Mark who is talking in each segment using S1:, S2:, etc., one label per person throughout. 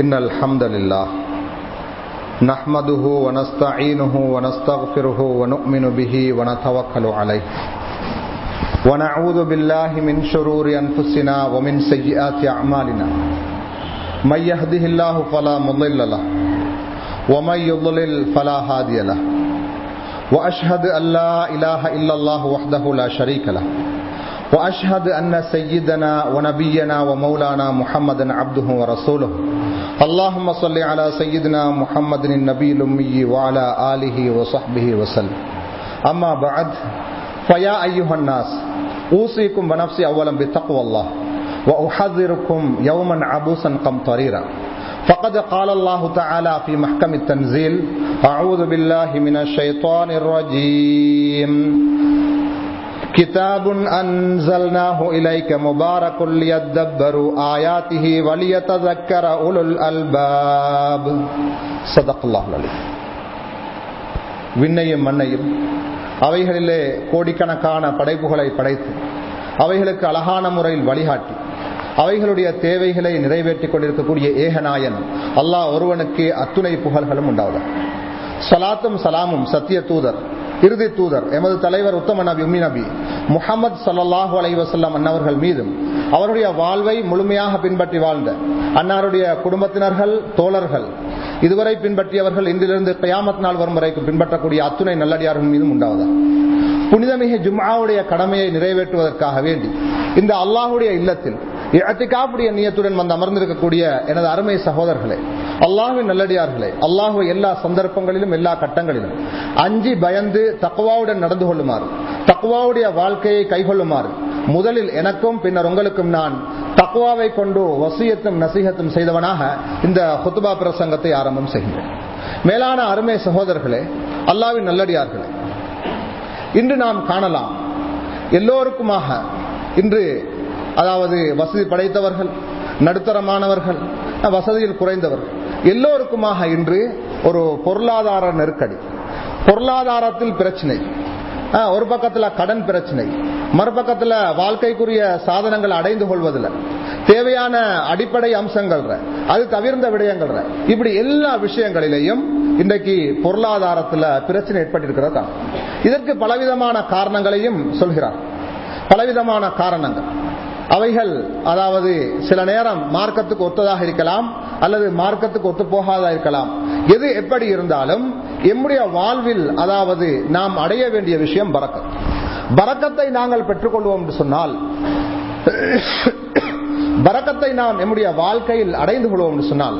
S1: إن الحمد لله نحمده ونستعينه ونستغفره ونؤمن به ونتوكل عليه ونعوذ بالله من شرور أنفسنا ومن سيئات أعمالنا من يهده الله فلا مضل له ومن يضلل فلا هادي له وأشهد أن لا إله إلا الله وحده لا شريك له وأشهد أن سيدنا ونبينا ومولانا محمدا عبده ورسوله اللهم صل على سيدنا محمد النبي الأمي وعلى آله وصحبه وسلم. أما بعد فيا أيها الناس أوصيكم بنفسي أولا بتقوى الله وأحذركم يوما عبوسا قمطريرا. فقد قال الله تعالى في محكم التنزيل أعوذ بالله من الشيطان الرجيم. كتاب أنزلناه إليك مبارك ليدبروا آياته وليتذكر أولو الألباب صدق الله العليم விண்ணையும் மண்ணையும் அவைகளிலே கோடிக்கணக்கான படைப்புகளை படைத்து அவைகளுக்கு அழகான முறையில் வழிகாட்டி அவைகளுடைய தேவைகளை நிறைவேற்றிக் கொண்டிருக்கக்கூடிய ஏகநாயன் அல்லாஹ் ஒருவனுக்கு அத்துணை புகழ்களும் உண்டாவது சலாத்தும் சலாமும் சத்திய தூதர் இறுதி தூதர் எமது தலைவர் உத்தம நபி உம்மி நபி முகமது சல்லாஹூ அலைவசல்லம் அன்னவர்கள் மீதும் அவருடைய வாழ்வை முழுமையாக பின்பற்றி வாழ்ந்த அன்னாருடைய குடும்பத்தினர்கள் தோழர்கள் இதுவரை பின்பற்றியவர்கள் இன்றிலிருந்து கயாமத் நாள் வரும் வரைக்கும் பின்பற்றக்கூடிய அத்துணை நல்லடியார்கள் மீதும் உண்டாவதா? புனிதமிகு ஜும்மாவுடைய கடமையை நிறைவேற்றுவதற்காக வேண்டி இந்த அல்லாஹுடைய இல்லத்தில் இழத்திக்காப்புடைய நீயத்துடன் வந்து அமர்ந்திருக்கக்கூடிய எனது அருமை சகோதரர்களே அல்லாஹுவின் நல்லடியார்களே அல்லாஹு எல்லா சந்தர்ப்பங்களிலும் எல்லா கட்டங்களிலும் அஞ்சி பயந்து தக்குவாவுடன் நடந்து கொள்ளுமாறு தக்குவாவுடைய வாழ்க்கையை கைகொள்ளுமாறு முதலில் எனக்கும் பின்னர் உங்களுக்கும் நான் தக்குவாவை கொண்டு வசியத்தும் நசீகத்தும் செய்தவனாக இந்த ஹுத்துபா பிரசங்கத்தை ஆரம்பம் செய்கிறேன். மேலான அருமை சகோதரர்களே அல்லாவின் நல்லடியார்களே இன்று நாம் காணலாம் எல்லோருக்குமாக இன்று அதாவது வசதி படைத்தவர்கள் நடுத்தரமானவர்கள் வசதியில் குறைந்தவர்கள் எல்லோருக்குமாக இன்று ஒரு பொருளாதார நெருக்கடி. பொருளாதாரத்தில் பிரச்சனை. ஒரு பக்கத்தில் கடன் பிரச்சனை. மறுபக்கத்தில் வாழ்க்கைக்குரிய சாதனங்கள் அடைந்து கொள்வதில் தேவையான அடிப்படை அம்சங்கள் அது தவிர்ந்த விடயங்கள் இப்படி எல்லா விஷயங்களிலேயும் இன்றைக்கு பொருளாதாரத்தில் பிரச்சனை ஏற்பட்டிருக்கிறதா? இதற்கு பலவிதமான காரணங்களையும் சொல்கிறார். பலவிதமான காரணங்கள். அவைகள் அதாவது சில நேரம் மார்க்கத்துக்கு ஒத்ததாக இருக்கலாம் அல்லது மார்க்கத்துக்கு ஒத்து போகாதா இருக்கலாம். எது எப்படி இருந்தாலும் எம்முடைய வாழ்வில் அதாவது நாம் அடைய வேண்டிய விஷயம் பறக்கம் பறக்கத்தை நாங்கள் பெற்றுக்கொள்வோம் என்று சொன்னால் பறக்கத்தை நாம் நம்முடைய வாழ்க்கையில் அடைந்து கொள்வோம் என்று சொன்னால்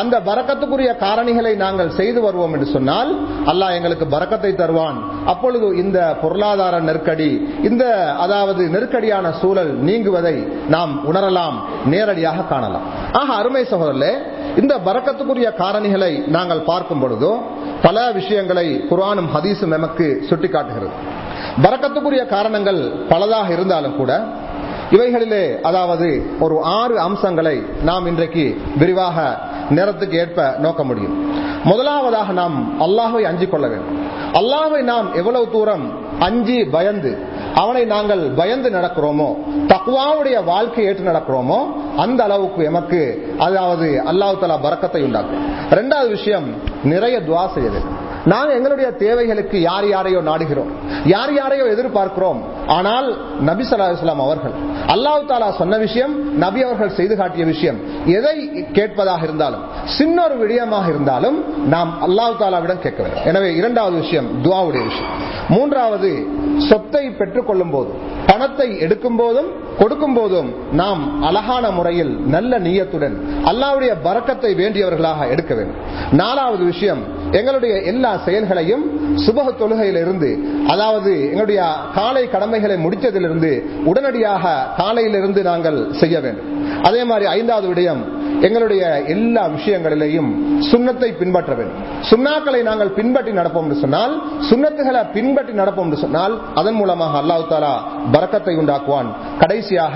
S1: அந்த பறக்கத்துக்குரிய காரணிகளை நாங்கள் செய்து வருவோம் என்று சொன்னால் அல்லாஹ் எங்களுக்கு பறக்கத்தை தருவான். அப்பொழுது இந்த பொருளாதார நெருக்கடி இந்த அதாவது நெருக்கடியான சூழல் நீங்குவதை நாம் உணரலாம் நேரடியாக காணலாம். ஆக அருமை சகோதரர்களே இந்த பறக்கத்துக்குரிய காரணிகளை நாங்கள் பார்க்கும் பொழுதோ பல விஷயங்களை குரானும் ஹதீஸும் நமக்கு சுட்டிக்காட்டுகிறது. பறக்கத்துக்குரிய காரணங்கள் பலதாக இருந்தாலும் கூட இவைகளிலே அதாவது ஒரு ஆறு அம்சங்களை நாம் இன்றைக்கு விரிவாக நேரத்துக்கு ஏற்ப நோக்க முடியும். முதலாவதாக நாம் அல்லாஹை அஞ்சு கொள்ள வேண்டும். அல்லாஹை நாம் எவ்வளவு தூரம் அஞ்சி பயந்து அவனை நாங்கள் பயந்து நடக்கிறோமோ தக்குவாவுடைய வாழ்க்கை ஏற்று நடக்கிறோமோ அந்த அளவுக்கு எமக்கு அதாவது அல்லாஹு தலா பறக்கத்தை உண்டாக்கும். ரெண்டாவது விஷயம் நிறைய துவா செய்ய வேண்டும். நாங்கள் எங்களுடைய தேவைகளுக்கு யார் யாரையோ நாடுகிறோம். யார் யாரையோ எதிர்பார்க்கிறோம். ஆனால் நபி சல்லாஹ் அவர்கள் அல்லாஹு தாலா சொன்ன விஷயம் நபி அவர்கள் செய்து காட்டிய விஷயம். எதை கேட்பதாக இருந்தாலும் சின்ன ஒரு விடயமாக இருந்தாலும் நாம் அல்லாஹு தாலாவிடம் கேட்க வேண்டும். எனவே இரண்டாவது விஷயம் துவாவுடைய விஷயம். மூன்றாவது சொத்தை பெற்றுக் கொள்ளும் போது பணத்தை எடுக்கும் போதும் கொடுக்கும் போதும் நாம் அழகான முறையில் நல்ல நீயத்துடன் அல்லாவுடைய பறக்கத்தை வேண்டியவர்களாக எடுக்க வேண்டும். நாலாவது விஷயம் எங்களுடைய எல்லா செயல்களையும் சுபக தொழுகையிலிருந்து அதாவது எங்களுடைய காலை கடமைகளை முடித்ததிலிருந்து உடனடியாக காலையிலிருந்து நாங்கள் செய்ய வேண்டும். அதே மாதிரி ஐந்தாவது விடயம் எங்களுடைய எல்லா விஷயங்களிலேயும் சுண்ணத்தை பின்பற்ற வேண்டும். சுண்ணாக்களை நாங்கள் பின்பற்றி நடப்போம் என்று சொன்னால் சுண்ணத்துகளை பின்பற்றி நடப்போம் என்று சொன்னால் அதன் மூலமாக அல்லாஹு தாலா பறக்கத்தை உண்டாக்குவான். கடைசியாக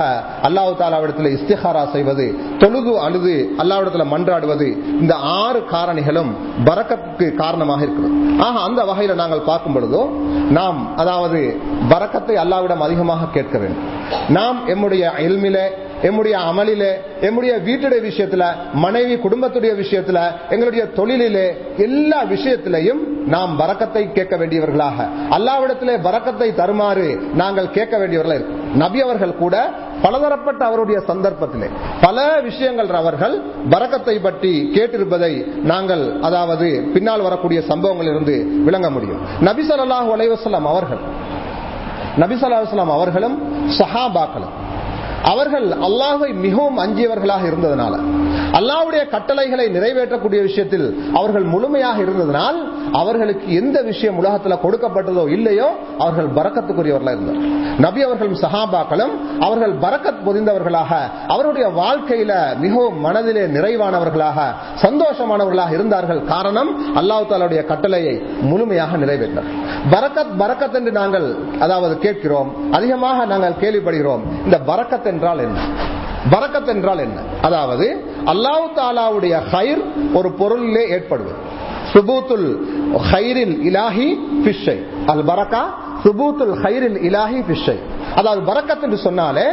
S1: அல்லாஹு தாலாவிடத்தில் இஸ்திஹாரா செய்வது தொழுது அழுது அல்லாவிடத்தில் மன்றாடுவது இந்த ஆறு காரணிகளும் பறக்கத்துக்கு காரணமாக இருக்கிறது. ஆக அந்த வகையில நாங்கள் பார்க்கும் பொழுதோ நாம் அதாவது பறக்கத்தை அல்லாவிடம் அதிகமாக கேட்க வேண்டும். நாம் எம்முடைய எல்மில எம்முடைய அமலிலே எம்முடைய வீட்டுடைய விஷயத்துல மனைவி குடும்பத்துடைய விஷயத்துல எங்களுடைய தொழிலிலே எல்லா விஷயத்திலையும் நாம் வரக்கத்தை கேட்க வேண்டியவர்களாக. அல்லாவிடத்திலே வரக்கத்தை தருமாறு நாங்கள் கேட்க வேண்டியவர்களாக இருக்கும். நபி அவர்கள் கூட பலதரப்பட்ட அவருடைய சந்தர்ப்பத்திலே பல விஷயங்கள் அவர்கள் வரக்கத்தை பற்றி கேட்டிருப்பதை நாங்கள் அதாவது பின்னால் வரக்கூடிய சம்பவங்களிலிருந்து விளங்க முடியும். நபி ஸல்லல்லாஹு அலைஹி அவர்கள் நபி ஸல்லல்லாஹு அவர்களும் சஹாபாக்களும் அவர்கள் அல்லாஹை மிகவும் அஞ்சியவர்களாக இருந்ததனால. அல்லாவுடைய கட்டளைகளை நிறைவேற்றக்கூடிய விஷயத்தில் அவர்கள் முழுமையாக இருந்ததனால் அவர்களுக்கு எந்த விஷயம் உலகத்தில் கொடுக்கப்பட்டதோ இல்லையோ அவர்கள் பறக்கத்துக்குரியவர்களாக இருந்தார் நபி அவர்களும் சஹாபாக்களும் அவர்கள் பறக்கத் பொதிந்தவர்களாக அவருடைய வாழ்க்கையில மிகவும் மனதிலே நிறைவானவர்களாக சந்தோஷமானவர்களாக இருந்தார்கள். காரணம் அல்லாஹு தாலுடைய கட்டளையை முழுமையாக நிறைவேற்றினர் பரக்கத் பரக்கத் என்று நாங்கள் அதாவது கேட்கிறோம் அதிகமாக நாங்கள் கேள்விப்படுகிறோம் இந்த பரக்கத் என்றால் என்ன? பரக்கத் என்றால் என்ன? அதாவது அல்லாஹு தாலாவுடைய ஹைர் ஒரு பொருளிலே ஏற்படுவது சுபூத்துல் ஹைரில் இலாஹி பிஷை அல் பரக்கா சுபூத்துல் ஹைரில் இலாஹி பிஷை அதாவது பரக்கத் என்று சொன்னாலே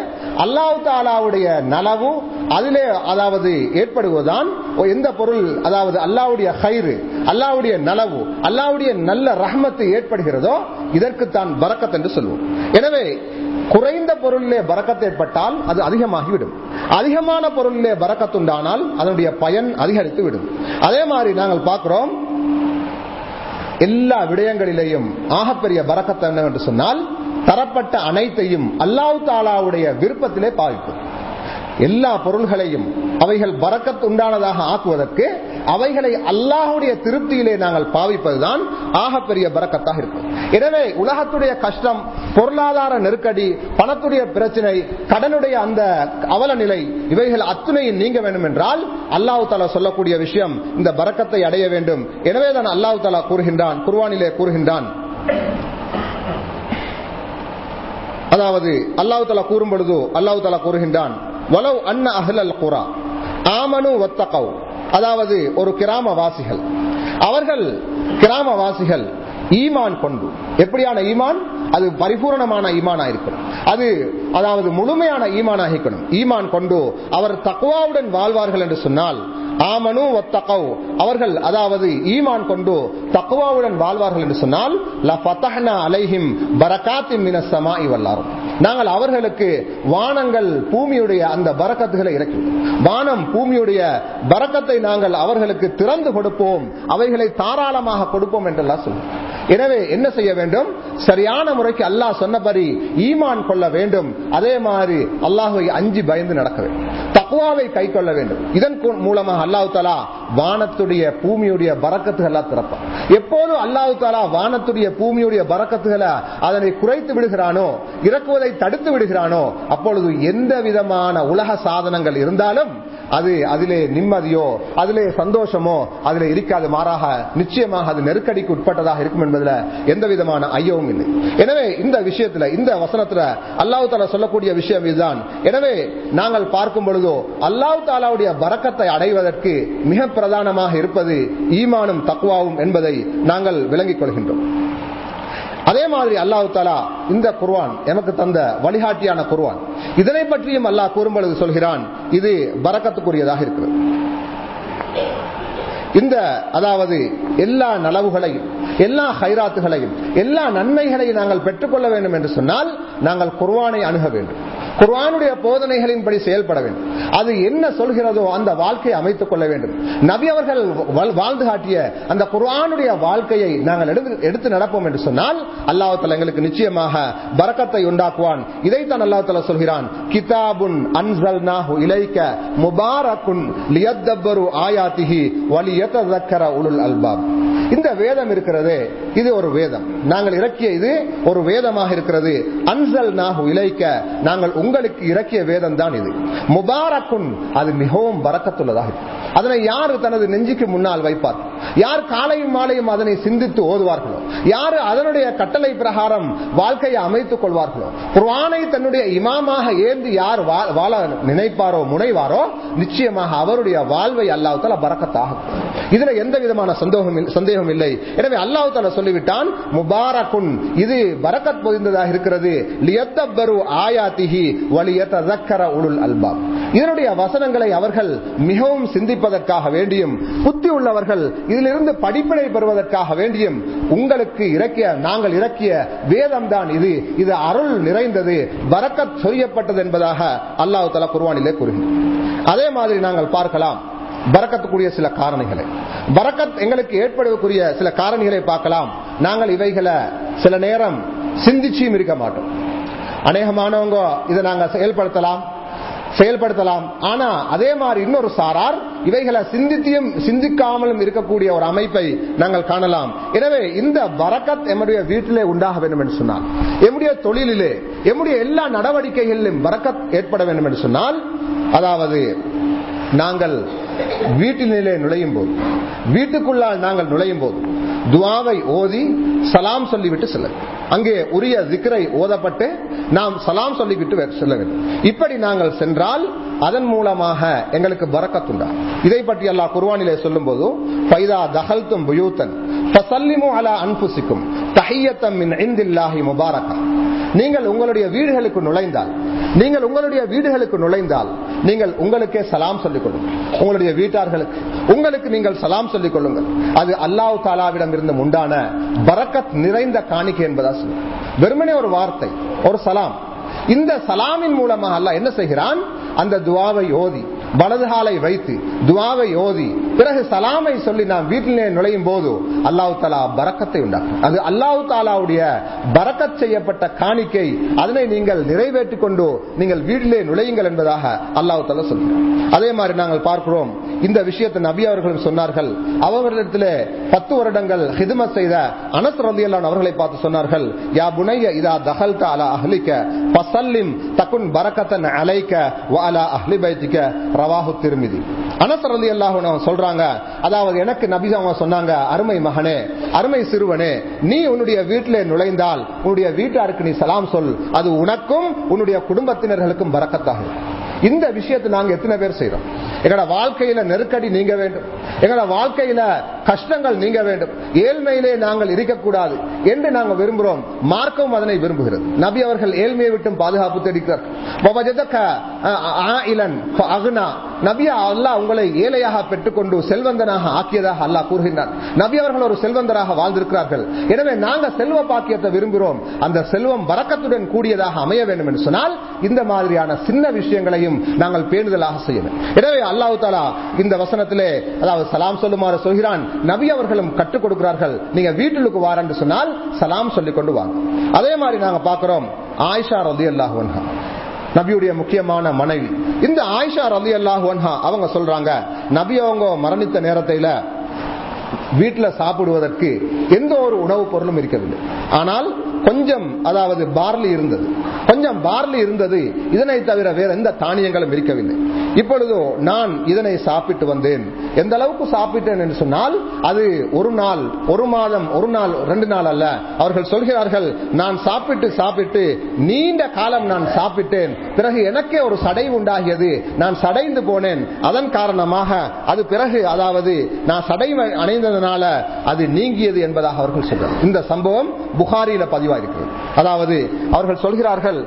S1: அல்லாஹு தாலாவுடைய நலவு அதிலே அதாவது ஏற்படுவதுதான் எந்த பொருள் அதாவது அல்லாவுடைய ஹைரு அல்லாவுடைய நலவு அல்லாவுடைய நல்ல ரஹமத்து ஏற்படுகிறதோ இதற்கு தான் பரக்கத் என்று சொல்வோம். எனவே குறைந்த பொருளிலே பறக்கத்து ஏற்பட்டால் அது அதிகமாகிவிடும். அதிகமான பொருளிலே பறக்கத்துண்டானால் அதனுடைய பயன் அதிகரித்து விடும். அதே மாதிரி நாங்கள் பார்க்கிறோம் எல்லா விடயங்களிலேயும் ஆகப்பெரிய பறக்கத்தை என்னவென்று சொன்னால் தரப்பட்ட அனைத்தையும் அல்லாஹ் தாலாவுடைய விருப்பத்திலே பாவிக்கும் எல்லா பொருள்களையும் அவைகள் பறக்கத் உண்டானதாக ஆக்குவதற்கு அவைகளை அல்லாஹுடைய திருப்தியிலே நாங்கள் பாவிப்பதுதான் ஆகப்பெரிய பறக்கத்தாக இருக்கும். எனவே உலகத்துடைய கஷ்டம் பொருளாதார நெருக்கடி பணத்துடைய பிரச்சனை கடனுடைய அந்த அவல நிலை இவைகள் அத்துணையும் நீங்க வேண்டும் என்றால் அல்லாஹு தாலா சொல்லக்கூடிய விஷயம் இந்த பறக்கத்தை அடைய வேண்டும். எனவே தான் அல்லாஹு தாலா கூறுகின்றான் குர்வானிலே கூறுகின்றான். அதாவது அல்லாஹு தாலா கூறும் பொழுது அல்லாஹு தாலா கூறுகின்றான் வலவ் அன்ன அஹ்லல் குரா. ஆமனு ஒத்தகவ் அதாவது ஒரு கிராமவாசிகள். அவர்கள் கிராமவாசிகள் ஈமான் கொண்டு. எப்படியான ஈமான்? அது பரிபூரணமான ஈமானா இருக்கணும் அது அதாவது முழுமையான ஈமானாக இருக்கணும் ஈமான் கொண்டு அவர் தக்குவாவுடன் வாழ்வார்கள் என்று சொன்னால் ஆமனு ஒத்தகவ். அவர்கள் அதாவது ஈமான் கொண்டு தக்குவாவுடன் வாழ்வார்கள் என்று சொன்னால் அலைஹிம் பரகாத்தி மினசமா இவல்லாரும் நாங்கள் அவர்களுக்கு வானங்கள் பூமியுடைய அந்த பரக்கத்துகளை இறக்கி வானம் பூமியுடைய பரக்கத்தை நாங்கள் அவர்களுக்கு திறந்து கொடுப்போம். அவைகளை தாராளமாக கொடுப்போம் என்றெல்லாம் சொல்லுவோம். எனவே என்ன செய்ய வேண்டும்? சரியான முறைக்கு அல்லாஹ் சொன்னபடி ஈமான் கொள்ள வேண்டும். அதே மாதிரி அல்லாஹுவை அஞ்சு பயந்து நடக்க வேண்டும். தக்குவாவை கை கொள்ள வேண்டும். இதன் மூலமாக அல்லாஹு தாலா வானத்துடைய பூமியுடைய பறக்கத்துகளா திறப்பான். எப்போது அல்லாஹு தாலா வானத்துடைய பூமியுடைய பறக்கத்துகளை அதனை குறைத்து விடுகிறானோ இறக்குவதை தடுத்து விடுகிறானோ அப்பொழுது எந்த விதமான உலக சாதனங்கள் இருந்தாலும் அது அதிலே நிம்மதியோ அதிலே சந்தோஷமோ அதிலே இருக்காது மாறாக நிச்சயமாக அது நெருக்கடிக்கு உட்பட்டதாக இருக்கும் என்பதுல எந்த விதமான ஐயவும் இல்லை. எனவே இந்த விஷயத்துல இந்த வசனத்துல அல்லாஹு தாலா சொல்லக்கூடிய விஷயம் இதுதான். எனவே நாங்கள் பார்க்கும் பொழுதோ அல்லாஹு தாலாவுடைய வரக்கத்தை அடைவதற்கு மிக பிரதானமாக இருப்பது ஈமானும் தக்குவாவும் என்பதை நாங்கள் விளங்கிக் கொள்கின்றோம். அதே மாதிரி அல்லாஹு தாலா இந்த குர்வான் எனக்கு தந்த வழிகாட்டியான குர்வான் இதனை பற்றியும் அல்லாஹ் கூறும்பொழுது சொல்கிறான் இது பறக்கத்துக்குரியதாக இருக்கிறது. இந்த அதாவது எல்லா நலவுகளையும் எல்லா ஹைராத்துகளையும் எல்லா நன்மைகளையும் நாங்கள் பெற்றுக்கொள்ள வேண்டும் என்று சொன்னால் நாங்கள் குர்வானை அணுக வேண்டும். குர்வானுடைய போதனைகளின்படி செயல்பட வேண்டும். அது என்ன சொல்கிறதோ அந்த வாழ்க்கையை அமைத்துக் கொள்ள வேண்டும். நபி அவர்கள் வாழ்ந்து காட்டிய அந்த குர்வானுடைய வாழ்க்கையை நாங்கள் எடுத்து நடப்போம் என்று சொன்னால் அல்லாஹால எங்களுக்கு நிச்சயமாக பறக்கத்தை உண்டாக்குவான். இதைத்தான் அல்லாஹால சொல்கிறான். கிதாபுன் அன்சல் இலைக்க முபாரக்குன் லியத்தப்பரு ஆயாத்திகி வலியத்தக்கர உலுல் அல்பாப். இந்த வேதம் இருக்கிறது இது ஒரு வேதம். நாங்கள் இறக்கிய இது ஒரு வேதமாக இருக்கிறது. அன்சல் நாகு இலைக்க நாங்கள் உங்களுக்கு இறக்கிய வேதம் தான் இது. முபாரக்குன் அது மிகவும் பறக்கத்துள்ளதாக அதனை யார் தனது நெஞ்சுக்கு முன்னால் வைப்பார்? யார் காலையும் மாலையும் அதனை சிந்தித்து ஓதுவார்களோ? யார் அதனுடைய கட்டளை பிரகாரம் வாழ்க்கையை அமைத்துக் கொள்வார்களோ? குர்வானை தன்னுடைய இமாமாக ஏந்தி யார் வாழ நினைப்பாரோ முனைவாரோ நிச்சயமாக அவருடைய வாழ்வை அல்லாஹால பறக்கத்தாகும் இதுல எந்த விதமான சந்தோகம் சந்தேகம் சந்தேகம் இல்லை. எனவே அல்லாஹு தால சொல்லிவிட்டான் முபாரகுன் இது பரக்கத் பொதிந்ததாக இருக்கிறது. லியத்தப்பரு ஆயாத்திஹி வலியத்தக்கர உளுல் அல்பாப். இதனுடைய வசனங்களை அவர்கள் மிகவும் சிந்திப்பதற்காக வேண்டியும் புத்தி உள்ளவர்கள் இதிலிருந்து படிப்பினை பெறுவதற்காக வேண்டியும் உங்களுக்கு இறக்கிய நாங்கள் இறக்கிய வேதம் தான் இது. இது அருள் நிறைந்தது பரக்கத் சொரியப்பட்டது என்பதாக அல்லாஹு தலா குர்வானிலே கூறுகிறார் அதே மாதிரி நாங்கள் பார்க்கலாம். பரக்கத்துக்குரிய சில காரணிகளை. பறக்கத் எங்களுக்கு ஏற்படக்கூடிய சில காரணிகளை பார்க்கலாம். நாங்கள் இவைகளை சில நேரம் சிந்திச்சும் இருக்க மாட்டோம். அநேகமானவங்க இதை நாங்கள் செயல்படுத்தலாம் செயல்படுத்தலாம். ஆனா அதே மாதிரி இன்னொரு சாரார் இவைகளை சிந்தித்தியும் சிந்திக்காமலும் இருக்கக்கூடிய ஒரு அமைப்பை நாங்கள் காணலாம். எனவே இந்த வரக்கத் எம்முடைய வீட்டிலே உண்டாக வேண்டும் என்று சொன்னால் எம்முடைய தொழிலிலே எம்முடைய எல்லா நடவடிக்கைகளிலும் வரக்கத் ஏற்பட வேண்டும் என்று சொன்னால் அதாவது நாங்கள் வீட்டினிலே நுழையும் போது வீட்டுக்குள்ளால் நாங்கள் நுழையும் போது துவாவை ஓதி சலாம் சொல்லிவிட்டு செல்ல அங்கே உரிய சிக்கரை ஓதப்பட்டு நாம் சலாம் சொல்லிவிட்டு செல்ல வேண்டும். இப்படி நாங்கள் சென்றால் அதன் மூலமாக எங்களுக்கு பறக்கத்துண்டா இதை பற்றி அல்லாஹ் குர்வானிலே சொல்லும் போது பைதா தகல்தும் புயூத்தன் ஃபசல்லிமு அலா அன்புசிக்கும் தஹியத்தம் மின் இந்தில்லாஹி முபாரக்கா. நீங்கள் உங்களுடைய வீடுகளுக்கு நுழைந்தால் நீங்கள் உங்களுடைய வீடுகளுக்கு நுழைந்தால் நீங்கள் உங்களுக்கே சலாம் சொல்லிக் கொள்ளுங்கள் உங்களுடைய வீட்டார்களுக்கு உங்களுக்கு நீங்கள் சலாம் சொல்லிக் கொள்ளுங்கள் அது அல்லாஹ் தாலாவிடம் இருந்து உண்டான பரக்கத் நிறைந்த காணிக்கை என்பதா சொல்லுங்க வெறுமனே ஒரு வார்த்தை ஒரு சலாம். இந்த சலாமின் மூலமாக அல்லா என்ன செய்கிறான்? அந்த துவாவை ஓதி வலதுகாலை வைத்து துவாவை ஓதி பிறகு சலாமை சொல்லி நாம் வீட்டிலே நுழையும் போது அல்லாஹு தாலா பறக்கத்தை உண்டாக்கும். அது அல்லாஹு தாலாவுடைய பறக்கச் செய்யப்பட்ட காணிக்கை. அதனை நீங்கள் நிறைவேற்றிக் கொண்டு நீங்கள் வீட்டிலே நுழையுங்கள் என்பதாக அல்லாஹு தாலா சொல்கிறார் அதே மாதிரி நாங்கள் பார்க்கிறோம் இந்த விஷயத்தை நபி அவர்களும் சொன்னார்கள். அவர்களிடத்திலே பத்து வருடங்கள் ஹிதுமத் செய்த அனஸ் ரந்தியல்லான் அவர்களை பார்த்து சொன்னார்கள் யா புனைய இதா தகல் தாலா அஹ்லிக பசல்லிம் தக்குன் பரக்கத்தன் அலைக்க வ அலா அஹ்லி பைத்திக்க ரவாஹு திருமிதி. அனஸ் ரலியல்லாஹு சொல்றாங்க அதாவது எனக்கு நபி அவங்க சொன்னாங்க அருமை மகனே அருமை சிறுவனே நீ உன்னுடைய வீட்டிலே நுழைந்தால் உன்னுடைய வீட்டாருக்கு நீ சலாம் சொல். அது உனக்கும் உன்னுடைய குடும்பத்தினர்களுக்கும் பறக்கத்தாகும் இந்த விஷயத்தை நாங்க எத்தனை பேர் செய்யறோம் எங்களோட வாழ்க்கையில நெருக்கடி நீங்க வேண்டும். எங்களோட வாழ்க்கையில கஷ்டங்கள் நீங்க வேண்டும். ஏழ்மையிலே நாங்கள் இருக்கக்கூடாது என்று நாங்கள் விரும்புகிறோம். மார்க்கம் அதனை விரும்புகிறது. நபி அவர்கள் ஏழ்மையை விட்டும் பாதுகாப்பு தெரிவிக்கிறார் நபி அல்லாஹ் உங்களை ஏழையாக பெற்றுக்கொண்டு செல்வந்தனாக ஆக்கியதாக அல்லாஹ் கூறுகின்றார் நபி அவர்கள் ஒரு செல்வந்தராக வாழ்ந்திருக்கிறார்கள். எனவே நாங்கள் செல்வ பாக்கியத்தை விரும்புகிறோம். அந்த செல்வம் வரக்கத்துடன் கூடியதாக அமைய வேண்டும் என்று சொன்னால் இந்த மாதிரியான சின்ன விஷயங்களையும் நாங்கள் பேணுதலாக செய்யணும். எனவே அல்லாஹு தாலா இந்த வசனத்திலே அதாவது சலாம் சொல்லுமாறு சொல்கிறான் நபி அவர்களும் கற்றுக் கொடுக்கிறார்கள். நீங்க வீட்டிலுக்கு வாரன்னு சொன்னால் சலாம் சொல்லிக் கொண்டு வாங்க. அதே மாதிரி நாங்க பாக்குறோம் ஆயிஷா ரதி அல்லாஹ் நபியுடைய முக்கியமான மனைவி. இந்த ஆயிஷா ரதி அல்லாஹு அவங்க சொல்றாங்க நபி அவங்க மரணித்த நேரத்தில வீட்டுல சாப்பிடுவதற்கு எந்த ஒரு உணவுப் பொருளும் இருக்கவில்லை. ஆனால் கொஞ்சம் அதாவது பார்லி இருந்தது. கொஞ்சம் பார்லி இருந்தது. இதனை தவிர வேற எந்த தானியங்களும் இருக்கவில்லை. இப்பொழுதோ நான் இதனை சாப்பிட்டு வந்தேன். எந்த அளவுக்கு சாப்பிட்டேன் என்று சொன்னால் அது ஒரு நாள் ஒரு மாதம் ஒரு நாள் ரெண்டு நாள் அல்ல. அவர்கள் சொல்கிறார்கள் நான் சாப்பிட்டு சாப்பிட்டு நீண்ட காலம் நான் சாப்பிட்டேன். பிறகு எனக்கே ஒரு சடை உண்டாகியது. நான் சடைந்து போனேன். அதன் காரணமாக அது பிறகு அதாவது நான் சடை அணைந்ததனால அது நீங்கியது என்பதாக அவர்கள் சொல்றார் இந்த சம்பவம் புகாரியில பதிவாயிருக்கிறது அதாவது அவர்கள் சொல்கிறார்கள்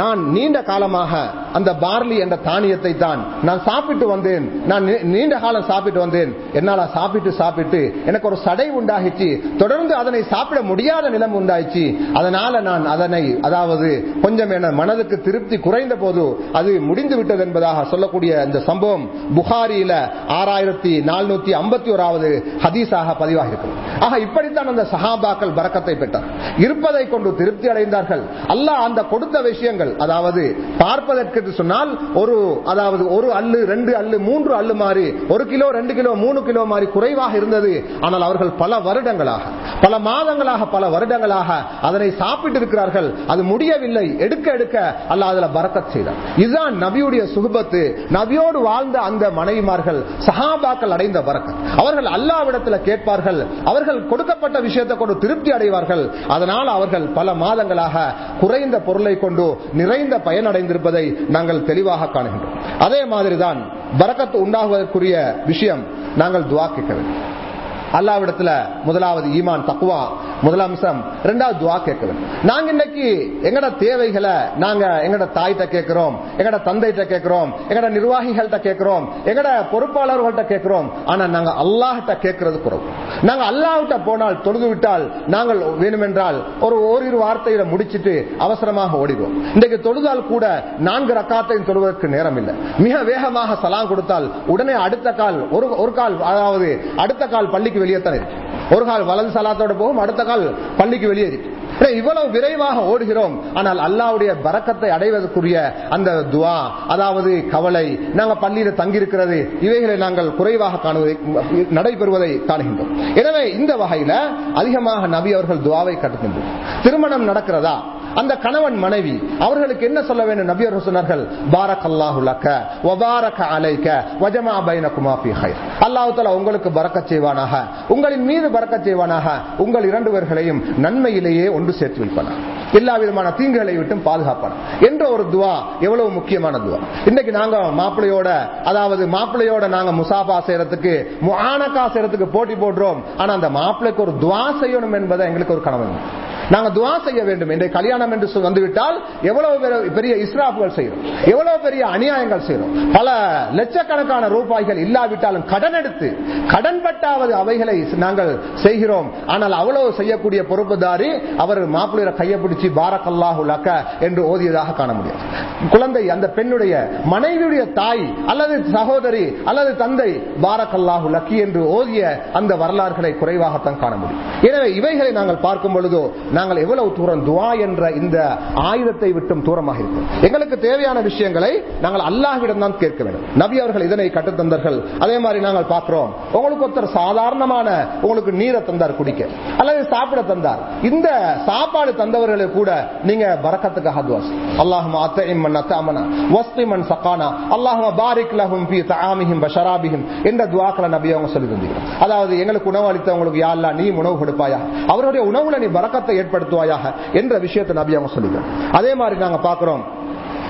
S1: நான் நீண்ட காலமாக அந்த பார்லி என்ற தானியத்தை தான் நான் சாப்பிட்டு வந்தேன். நான் நீண்ட காலம் சாப்பிட்டு வந்தேன். என்னால சாப்பிட்டு சாப்பிட்டு எனக்கு ஒரு சடை உண்டாகிச்சு. தொடர்ந்து அதனை சாப்பிட முடியாத நிலம் உண்டாயிச்சு. அதனால நான் அதனை அதாவது கொஞ்சம் என மனதுக்கு திருப்தி குறைந்த போது அது முடிந்து விட்டது என்பதாக சொல்லக்கூடிய இந்த சம்பவம் புகாரியில ஆறாயிரத்தி நானூத்தி ஐம்பத்தி ஓராவது ஹதீஸாக பதிவாகிருக்கும் ஆக இப்படித்தான் அந்த சஹாபாக்கள் பறக்கத்தை பெற்றார் இருப்பதை கொண்டு திருப்தி அடைந்தார்கள். அல்லாஹ் அந்த கொடுத்த விஷயங்கள் அதாவது பார்ப்பதற்கு சொன்னால் ஒரு அதாவது ஒரு அல்லு ரெண்டு அல்லு மூன்று அல்லு மாறி ஒரு கிலோ ரெண்டு கிலோ மூணு கிலோ மாறி குறைவாக இருந்தது. ஆனால் அவர்கள் பல வருடங்களாக பல மாதங்களாக பல வருடங்களாக அதனை சாப்பிட்டு இருக்கிறார்கள். அது முடியவில்லை. எடுக்க எடுக்க அல்ல அதுல பறக்கத் செய்தார். இதுதான் நபியுடைய சுகுபத்து. நபியோடு வாழ்ந்த அந்த மனைவிமார்கள் சஹாபாக்கள் அடைந்த பறக்கத் அவர்கள் அல்லாவிடத்தில் கேட்பார்கள். அவர்கள் கொடுக்கப்பட்ட விஷயத்தை கொண்டு திருப்தி அடைவார்கள். அதனால் அவர்கள் பல மாதங்களாக குறைந்த பொருளை கொண்டு நிறைந்த பயனடைந்திருப்பதை நாங்கள் தெளிவாக காணுகின்றோம். அதே மாதிரிதான் பரக்கத்து உண்டாகுவதற்குரிய விஷயம் நாங்கள் துவா கேட்க வேண்டும். அல்லாவிடத்துல முதலாவது ஈமான் தக்குவா முதல் அம்சம் ரெண்டாவது துவா கேட்க நாங்க இன்னைக்கு எங்கட தேவைகளை நாங்க எங்கட தாய்கிட்ட கேட்கிறோம் எங்கட தந்தைகிட்ட கேட்கிறோம் எங்கட நிர்வாகிகள்கிட்ட கேட்கிறோம் எங்கட பொறுப்பாளர்கள்ட்ட கேட்கிறோம். ஆனா நாங்க அல்லாஹிட்ட கேட்கறது குறவு. நாங்க அல்லாஹிட்ட போனால் தொழுது விட்டால் நாங்கள் வேணுமென்றால் ஒரு ஓரிரு வார்த்தையில முடிச்சிட்டு அவசரமாக ஓடிடுவோம். இன்றைக்கு தொழுதால் கூட நான்கு ரக்காத்தையும் தொழுவதற்கு நேரம் இல்லை மிக வேகமாக சலாம் கொடுத்தால் உடனே அடுத்த கால் ஒரு ஒரு கால் அதாவது அடுத்த கால் பள்ளிக்கு வெளியே தான் இருக்கு. ஒரு கால் வலது சலாத்தோட போகும் அடுத்த கால் பள்ளிக்கு வெளியே இருக்கு இவ்வளவு விரைவாக ஓடுகிறோம். ஆனால் அல்லாவுடைய பரக்கத்தை அடைவதற்குரிய அந்த துவா அதாவது கவலை நாங்கள் பள்ளியில தங்கியிருக்கிறது இவைகளை நாங்கள் குறைவாக காணுவதை நடைபெறுவதை காணுகின்றோம். எனவே இந்த வகையில அதிகமாக நபி அவர்கள் துவாவை கட்டுகின்றோம் திருமணம் நடக்கிறதா? அந்த கணவன் மனைவி அவர்களுக்கு என்ன சொல்ல வேண்டும் நபியர் சொன்னார்கள் பாரக் அல்லாஹுலக்க வபாரக அலைக்க வஜமா பைன குமாபி ஹைர் அல்லாஹ் தஆலா உங்களுக்கு பறக்க செய்வானாக. உங்களின் மீது பறக்க செய்வானாக. உங்கள் இரண்டு பேர்களையும் நன்மையிலேயே ஒன்று சேர்த்து வைப்பானாக. எல்லா விதமான தீங்குகளை விட்டும் பாதுகாப்பான என்ற ஒரு துவா எவ்வளவு முக்கியமான துவா. இன்னைக்கு நாங்க மாப்பிள்ளையோட அதாவது மாப்பிள்ளையோட நாங்க முசாபா செய்யறதுக்கு முஆனகா செய்யறதுக்கு போட்டி போடுறோம். ஆனா அந்த மாப்பிள்ளைக்கு ஒரு துவா செய்யணும் என்பதை எங்களுக்கு ஒரு கனவு. நாங்க துவா செய்ய வேண்டும். இன்றைய கல்யாணம் என்று வந்துவிட்டால் எவ்வளவு பெரிய- பெரிய இஸ்ராப்புகள் செய்யறோம். எவ்வளவு பெரிய அநியாயங்கள் செய்யறோம். பல லட்சக்கணக்கான ரூபாய்கள் இல்லாவிட்டாலும் கடன் எடுத்து கடன் பட்டாவது அவைகளை நாங்கள் செய்கிறோம். ஆனால் அவ்வளவு செய்யக்கூடிய பொறுப்புதாரி அவர் மாப்பிள்ளைய கையை பிடிச்சி பாரக்கல்லாஹு லக்க என்று ஓதியதாக காண முடியும் குழந்தை அந்த பெண்ணுடைய மனைவியுடைய தாய் அல்லது சகோதரி அல்லது தந்தை பாரக்கல்லாஹு லக்கி என்று ஓதிய அந்த வரலாறுகளை குறைவாகத்தான் காண முடியும். எனவே இவைகளை நாங்கள் பார்க்கும் பொழுதோ நாங்கள் எவ்வளவு தூரம் துவா என்ற இந்த ஆயுதத்தை விட்டும் தூரமாக இருக்கும். எங்களுக்கு தேவையான விஷயங்களை நாங்கள் அல்லாஹ்விடம் தான் கேட்க வேண்டும். நபி அவர்கள் இதனை கட்டுத்தந்தார்கள் அதே மாதிரி நாங்கள் பார்க்கிறோம். உங்களுக்கு ஒருத்தர் சாதாரணமான உங்களுக்கு நீரை தந்தார் குடிக்க. அல்லது சாப்பிட தந்தார். இந்த சாப்பாடு தந்தவர்களை கூட நீங்க பறக்கத்துக்காக துவா அல்லாஹும் மன் அத்தாமனா சக்கானா அல்லாஹும் பாரிக் லஹும் என்ற துஆக்களை நபி அவங்க சொல்லி தந்தீங்க அதாவது எங்களுக்கு உணவு அளித்தவங்களுக்கு நீ உணவு கொடுப்பாயா? அவருடைய உணவுல நீ பறக்கத்தை ஏற்படுத்துவாயாக என்ற விஷயத்தை நபி அவங்க சொல்லுங்க அதே மாதிரி நாங்க பார்க்கிறோம்.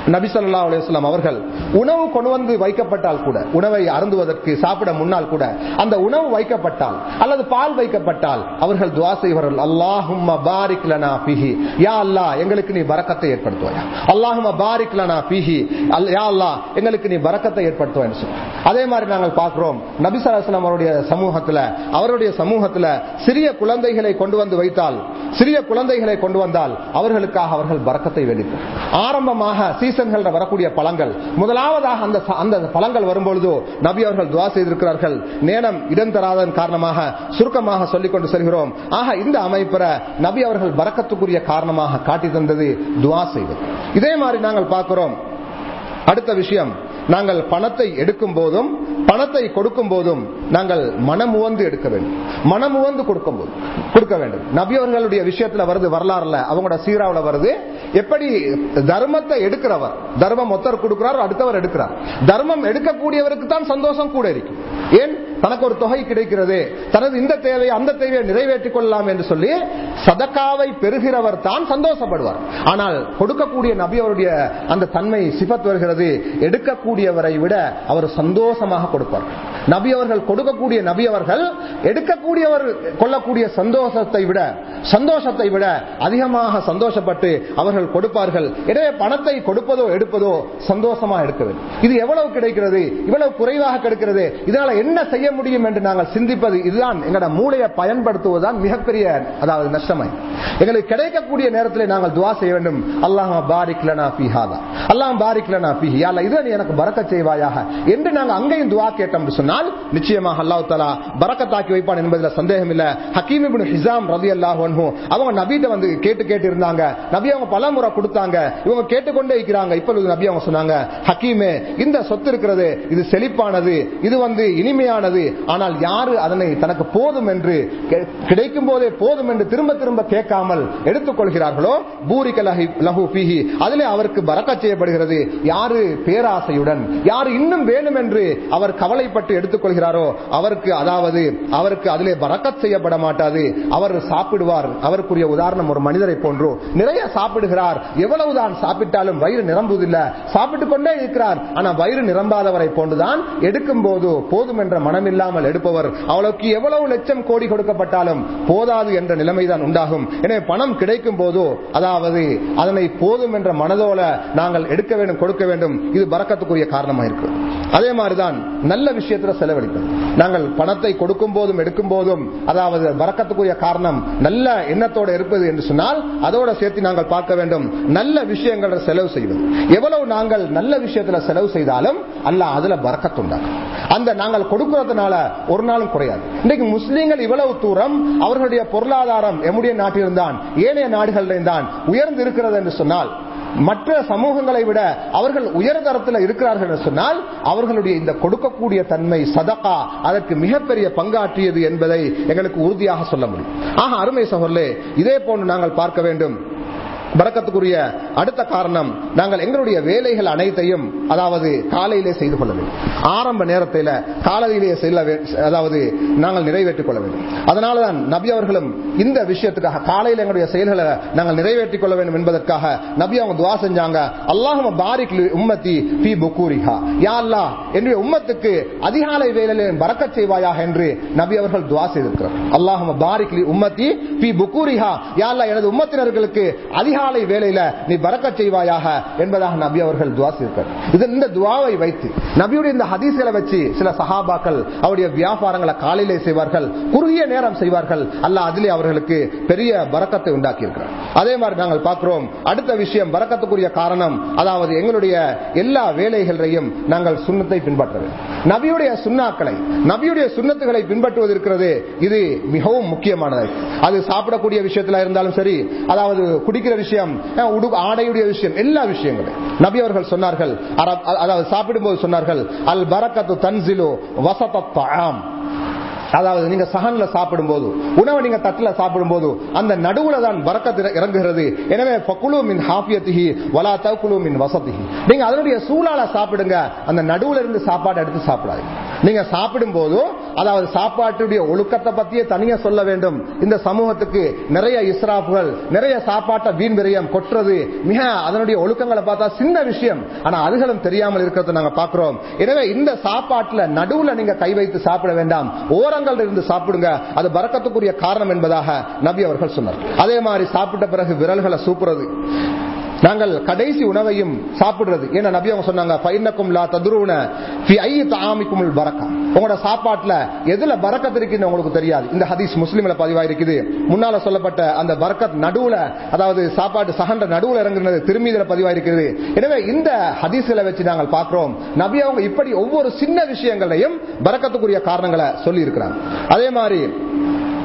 S1: நபி ஸல்லல்லாஹு அவர்கள் உணவு கொண்டு வந்து வைக்கப்பட்டால் கூட உணவை அருந்துவதற்கு சாப்பிட முன்னால் கூட அந்த உணவு வைக்கப்பட்டால் அல்லது பால் வைக்கப்பட்டால் அவர்கள் துவா செய்வார்கள். அல்லாஹும் யா எங்களுக்கு நீ பரக்கத்தை ஏற்படுத்துவாயா? அல்லாஹும் யா எங்களுக்கு நீ பரக்கத்தை ஏற்படுத்துவாய் என்று அதே மாதிரி நாங்கள் பார்க்கிறோம் நபி அவருடைய சமூகத்துல அவருடைய சமூகத்துல சிறிய குழந்தைகளை கொண்டு வந்து வைத்தால் சிறிய குழந்தைகளை கொண்டு வந்தால் அவர்களுக்காக அவர்கள் பறக்கத்தை வேண்டிப்பார் ஆரம்பமாக சீசன்கள் வரக்கூடிய பழங்கள் முதலாவதாக அந்த அந்த பழங்கள் வரும்பொழுதோ நபி அவர்கள் துவா செய்திருக்கிறார்கள். நேரம் இடம் தராதன் காரணமாக சுருக்கமாக சொல்லிக்கொண்டு செல்கிறோம். ஆக இந்த அமைப்பை நபி அவர்கள் வரக்கத்துக்குரிய காரணமாக காட்டி தந்தது துவா செய்வது. இதே மாதிரி நாங்கள் பார்க்கிறோம். அடுத்த விஷயம். நாங்கள் பணத்தை எடுக்கும் போதும் பணத்தை கொடுக்கும் போதும் நாங்கள் மனமுவந்து எடுக்க வேண்டும். மனமுவந்து கொடுக்கும் போது கொடுக்க வேண்டும். நபியவர்களுடைய விஷயத்துல வருது வரலாறுல அவங்களோட சீராவில வருது. எப்படி தர்மத்தை எடுக்கிறவர் தர்மம் ஒருத்தர் கொடுக்கிறார் அடுத்தவர் எடுக்கிறார். தர்மம் எடுக்கக்கூடியவருக்கு தான் சந்தோஷம் கூட இருக்கும் ஏன்? தனக்கு ஒரு தொகை கிடைக்கிறது. தனது இந்த தேவையை அந்த தேவையை நிறைவேற்றிக் கொள்ளலாம் என்று சொல்லி சதக்காவை பெறுகிறவர் தான் சந்தோஷப்படுவார். ஆனால் கொடுக்கக்கூடிய நபி அவருடைய அந்த தன்மை சிபத் வருகிறது. எடுக்கக்கூடியவரை விட அவர் சந்தோஷமாக கொடுப்பார். நபி அவர்கள் கொடுக்கக்கூடிய நபி அவர்கள் எடுக்கக்கூடியவர் கொள்ளக்கூடிய சந்தோஷத்தை விட சந்தோஷத்தை விட அதிகமாக சந்தோஷப்பட்டு அவர்கள் கொடுப்பார்கள். எனவே பணத்தை கொடுப்பதோ எடுப்பதோ சந்தோஷமா எடுக்கிறது இது எவ்வளவு கிடைக்கிறது? இவ்வளவு குறைவாக கிடைக்கிறது? இதனால என்ன செய்ய முடியும் என்று நாங்கள் சிந்திப்பது இதுதான் எங்களோட மூளையை பயன்படுத்துவதுதான் மிகப்பெரிய அதாவது நஷ்டமை எங்களுக்கு கிடைக்கக்கூடிய நேரத்தில் நாங்கள் துவா செய்ய வேண்டும். அல்லாஹ் பாரிக்லனா பிஹாதா அல்லாஹ் பாரிக்லனா பிஹியா இதை எனக்கு பரக்கத் செய்வாயாக. என்று நாங்கள் அங்கேயும் துவா கேட்டோம் சொன்னால் சொன்னால் நிச்சயமாக அல்லாஹ் தலா பரக்கத்தாக்கி வைப்பான் என்பதில் சந்தேகம் இல்ல ஹக்கீம் இப்னு ஹிசாம் ரவி அல்லாஹ் அவங்க நபீட்ட வந்து கேட்டு கேட்டு இருந்தாங்க நபி அவங்க பல முறை கொடுத்தாங்க. இவங்க கேட்டுக்கொண்டே இருக்கிறாங்க. இப்பொழுது நபி அவங்க சொன்னாங்க ஹக்கீமே இந்த சொத்து இருக்கிறது இது செழிப்பானது இது வந்து இனிமையானது. ஆனால் யாரு அதனை தனக்கு போதும் என்று கிடைக்கும் போதே போதும் என்று திரும்ப திரும்ப கேட்காமல் எடுத்துக்கொள்கிறார்களோ? பூரிக்க லஹு ஃபீஹி. அதிலே அவருக்கு பரக்கத் செய்யப்படுகிறது. யாரு பேராசையுடன் யாரு இன்னும் வேணும் என்று அவர் கவலைப்பட்டு எடுத்துக்கொள்கிறாரோ அவருக்கு அதாவது அவருக்கு அதிலே பறக்கத் செய்யப்பட மாட்டாது அவர் சாப்பிடுவார். அவருக்குரிய உதாரணம் ஒரு மனிதரை போன்று. நிறைய சாப்பிடுகிறார். எவ்வளவுதான் சாப்பிட்டாலும் வயிறு நிரம்புவதில்லை. சாப்பிட்டுக் கொண்டே இருக்கிறார். ஆனா வயிறு நிரம்பாதவரை போன்றுதான் எடுக்கும் போது போதும் என்ற மனமில்லாமல் எடுப்பவர். அவளுக்கு எவ்வளவு லட்சம் கோடி கொடுக்கப்பட்டாலும் போதாது என்ற நிலைமைதான் உண்டாகும். எனவே பணம் கிடைக்கும் போதோ அதாவது அதனை போதும் என்ற மனதோல நாங்கள் எடுக்க வேண்டும் கொடுக்க வேண்டும். இது பறக்கத்துக்குரிய காரணமாக இருக்கு அதே மாதிரிதான் நல்ல விஷயத்துல செலவழிப்பது. நாங்கள் பணத்தை கொடுக்கும் போதும் எடுக்கும் போதும் அதாவது வரக்கத்துக்குரிய காரணம் நல்ல எண்ணத்தோட இருப்பது என்று சொன்னால் அதோட சேர்த்து நாங்கள் பார்க்க வேண்டும். நல்ல விஷயங்கள செலவு செய்வது. எவ்வளவு நாங்கள் நல்ல விஷயத்துல செலவு செய்தாலும் அல்ல அதுல பறக்கத்துண்டாகும் அந்த நாங்கள் கொடுக்கறதுனால ஒரு நாளும் குறையாது. இன்னைக்கு முஸ்லீம்கள் இவ்வளவு தூரம் அவர்களுடைய பொருளாதாரம் எம்முடைய நாட்டில்தான் ஏனைய நாடுகளில் தான் உயர்ந்து இருக்கிறது என்று சொன்னால் மற்ற சமூகங்களை விட அவர்கள் உயர்தரத்தில் இருக்கிறார்கள் என்று சொன்னால் அவர்களுடைய இந்த கொடுக்கக்கூடிய தன்மை சதகா அதற்கு மிகப்பெரிய பங்காற்றியது என்பதை எங்களுக்கு உறுதியாக சொல்ல முடியும். ஆக அருமை சகோதரே இதே போன்று நாங்கள் பார்க்க வேண்டும். பறக்கத்துக்குரிய அடுத்த காரணம் நாங்கள் எங்களுடைய வேலைகள் அனைத்தையும் அதாவது காலையிலே செய்து கொள்ள வேண்டும். ஆரம்ப நேரத்தில் காலையிலே செல்ல அதாவது நாங்கள் நிறைவேற்றிக் கொள்ள வேண்டும். அதனாலதான் நபி அவர்களும் இந்த விஷயத்துக்காக காலையில் எங்களுடைய செயல்களை நாங்கள் நிறைவேற்றிக் கொள்ள வேண்டும் என்பதற்காக நபி அவங்க துவா செஞ்சாங்க. அல்லாஹும பாரிக் உம்மத்தி பி புக்கூரிஹா யா அல்லா என்னுடைய உம்மத்துக்கு அதிகாலை வேலையில் பறக்க செய்வாயாக என்று நபி அவர்கள் துவா செய்திருக்கிறார். அல்லாஹும பாரிக் உம்மத்தி பி புக்கூரிஹா யா அல்லா எனது உம்மத்தினர்களுக்கு அதிகாலை வேலையில நீ பறக்க செய்வாயாக என்பதாக நபி அவர்கள் துவா செய்திருக்கிறார் இது இந்த துவாவை வைத்து நபியுடைய இந்த ஹதீஸ்களை வச்சு சில சஹாபாக்கள் அவருடைய வியாபாரங்களை காலையிலே செய்வார்கள் குறுகிய நேரம் செய்வார்கள். அல்ல அதிலே அவர்களுக்கு பெரிய பறக்கத்தை உண்டாக்கி இருக்கிறார் அதே மாதிரி நாங்கள் பார்க்கிறோம் அடுத்த விஷயம் பறக்கத்துக்குரிய காரணம் அதாவது எங்களுடைய எல்லா வேலைகளையும் நாங்கள் சுண்ணத்தை பின்பற்ற நபியுடைய சுண்ணாக்களை நபியுடைய சுண்ணத்துகளை பின்பற்றுவது இருக்கிறது இது மிகவும் முக்கியமானது. அது சாப்பிடக்கூடிய விஷயத்துல இருந்தாலும் சரி அதாவது குடிக்கிற விஷயம் விஷயம் ஆடையுடைய விஷயம் எல்லா விஷயங்களும். நபி அவர்கள் சொன்னார்கள் அதாவது சாப்பிடும்போது சொன்னார்கள் அல் பரக்கத்து தன்சிலு வசத்தாம் அதாவது நீங்க சகன்ல சாப்பிடும் போது உணவை நீங்க தட்டுல சாப்பிடும் போது அந்த நடுவுல தான் வரக்கத்து இறங்குகிறது. எனவே மின் வலா தகுலு மின் நீங்க அதனுடைய சூழால சாப்பிடுங்க அந்த நடுவுல இருந்து சாப்பாடு எடுத்து சாப்பிடாது நீங்க சாப்பிடும் போது அதாவது சாப்பாட்டுடைய ஒழுக்கத்தை பத்தியே தனியா சொல்ல வேண்டும். இந்த சமூகத்துக்கு நிறைய இஸ்ராப்புகள் நிறைய சாப்பாட்டை வீண் விரயம் கொட்டுறது மிக அதனுடைய ஒழுக்கங்களை பார்த்தா சின்ன விஷயம். ஆனா அதுகளும் தெரியாமல் இருக்கிறத நாங்க பாக்குறோம் எனவே இந்த சாப்பாட்டுல நடுவுல நீங்க கை வைத்து சாப்பிட வேண்டாம். பழங்கள் இருந்து சாப்பிடுங்க. அது பறக்கத்துக்குரிய காரணம் என்பதாக நபி அவர்கள் சொன்னார். அதே மாதிரி சாப்பிட்ட பிறகு விரல்களை சூப்புறது. நாங்கள் கடைசி உணவையும் சாப்பிடுறது. ஏன்னா நபி அவங்க சொன்னாங்க பைனக்கும் லா ததுருன ஃபி ஐ தாமிக்கும் பரக்கா. உங்களோட சாப்பாட்டுல எதுல பரக்கத் இருக்குன்னு உங்களுக்கு தெரியாது. இந்த ஹதீஸ் முஸ்லீம்ல பதிவாயிருக்குது. முன்னால சொல்லப்பட்ட அந்த பரக்கத் நடுவுல அதாவது சாப்பாட்டு சகண்ட நடுவுல இறங்குறது திரும்பிதில பதிவாயிருக்கிறது எனவே இந்த ஹதீஸ்களை வச்சு நாங்கள் பார்க்கிறோம் நபி அவங்க இப்படி ஒவ்வொரு சின்ன விஷயங்களையும் பரக்கத்துக்குரிய காரணங்களை சொல்லி இருக்கிறாங்க அதே மாதிரி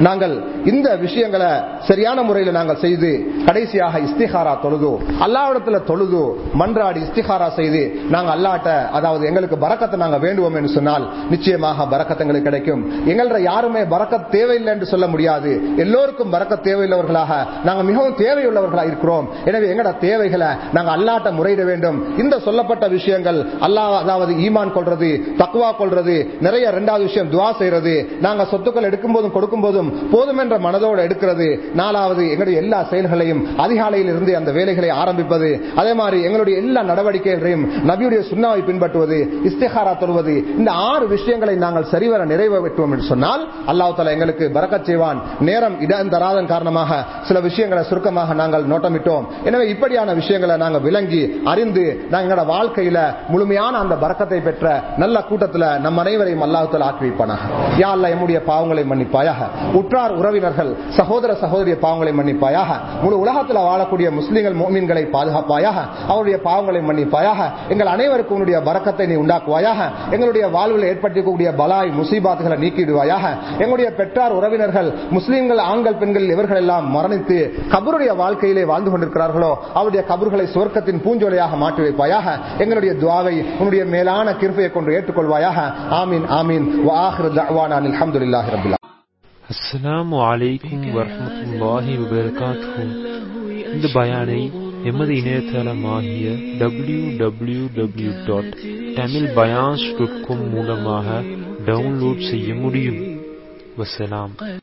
S1: நாங்கள் இந்த விஷயங்களை சரியான முறையில் நாங்கள் செய்து கடைசியாக இஸ்திகாரா தொழுது அல்லாவிடத்துல தொழுது மன்றாடி இஸ்திகாரா செய்து நாங்கள் அல்லாட்ட அதாவது எங்களுக்கு பறக்கத்தை நாங்கள் வேண்டுவோம் என்று சொன்னால் நிச்சயமாக பறக்கத்தை எங்களுக்கு கிடைக்கும். எங்கள யாருமே பறக்கத் தேவையில்லை என்று சொல்ல முடியாது. எல்லோருக்கும் பறக்கத் தேவையுள்ளவர்களாக நாங்கள் மிகவும் தேவையுள்ளவர்களாக இருக்கிறோம். எனவே எங்களோட தேவைகளை நாங்கள் அல்லாட்ட முறையிட வேண்டும். இந்த சொல்லப்பட்ட விஷயங்கள் அல்லாஹ் அதாவது ஈமான் கொள்றது தக்குவா கொள்றது நிறைய இரண்டாவது விஷயம் துவா செய்யறது நாங்க சொத்துக்கள் எடுக்கும் போதும் கொடுக்கும் போதும் போதும் என்ற மனதோடு எடுக்கிறது. நாலாவது எங்களுடைய எல்லா செயல்களையும் அதிகாலையில் இருந்து அந்த வேலைகளை ஆரம்பிப்பது. அதே மாதிரி எங்களுடைய எல்லா நடவடிக்கைகளையும் நபியுடைய சுண்ணாவை பின்பற்றுவது இஸ்திகாரா தொழுவது. இந்த ஆறு விஷயங்களை நாங்கள் சரிவர நிறைவேற்றுவோம் என்று சொன்னால் அல்லாஹ் தலா எங்களுக்கு பறக்கச் செய்வான். நேரம் இடம் தராதன் காரணமாக சில விஷயங்களை சுருக்கமாக நாங்கள் நோட்டமிட்டோம். எனவே இப்படியான விஷயங்களை நாங்கள் விளங்கி அறிந்து நாங்கள் எங்களோட வாழ்க்கையில முழுமையான அந்த பறக்கத்தை பெற்ற நல்ல கூட்டத்தில் நம் அனைவரையும் அல்லாஹத்தில் ஆக்கி வைப்பானாக யா அல்ல எம்முடைய பாவங்களை மன்னிப்பாயாக. உற்றார் உறவினர்கள் சகோதர சகோதரிய பாவங்களை மன்னிப்பாயாக முழு உலகத்தில் வாழக்கூடிய முஸ்லீம்கள் மோமீன்களை பாதுகாப்பாயாக அவருடைய பாவங்களை மன்னிப்பாயாக எங்கள் அனைவருக்கும் உன்னுடைய வரக்கத்தை நீ உண்டாக்குவாயாக எங்களுடைய வாழ்வில் ஏற்பட்டிருக்கக்கூடிய பலாய் முசீபாத்துகளை நீக்கிடுவாயாக எங்களுடைய பெற்றார் உறவினர்கள் முஸ்லிம்கள் ஆண்கள் பெண்கள் இவர்கள் எல்லாம் மரணித்து கபருடைய வாழ்க்கையிலே வாழ்ந்து கொண்டிருக்கிறார்களோ அவருடைய கபர்களை சுவர்க்கத்தின் பூஞ்சோலையாக மாற்றி வைப்பாயாக எங்களுடைய துவாவை உன்னுடைய மேலான கிருப்பையை கொண்டு ஏற்றுக்கொள்வாயாக ஆமீன் ஆமீன் வாஹிர் தஅவானா ரப்பில்
S2: அஸ்ஸலாமு அலைக்கும் வரஹ்மத்துல்லாஹி வபரகாத்துஹு இந்த பயானை எமது இணையதளமாகிய W W W dot Tamil பயான்ஸ் dot com மூலமாக டவுன்லோட் செய்ய முடியும் வசலாம்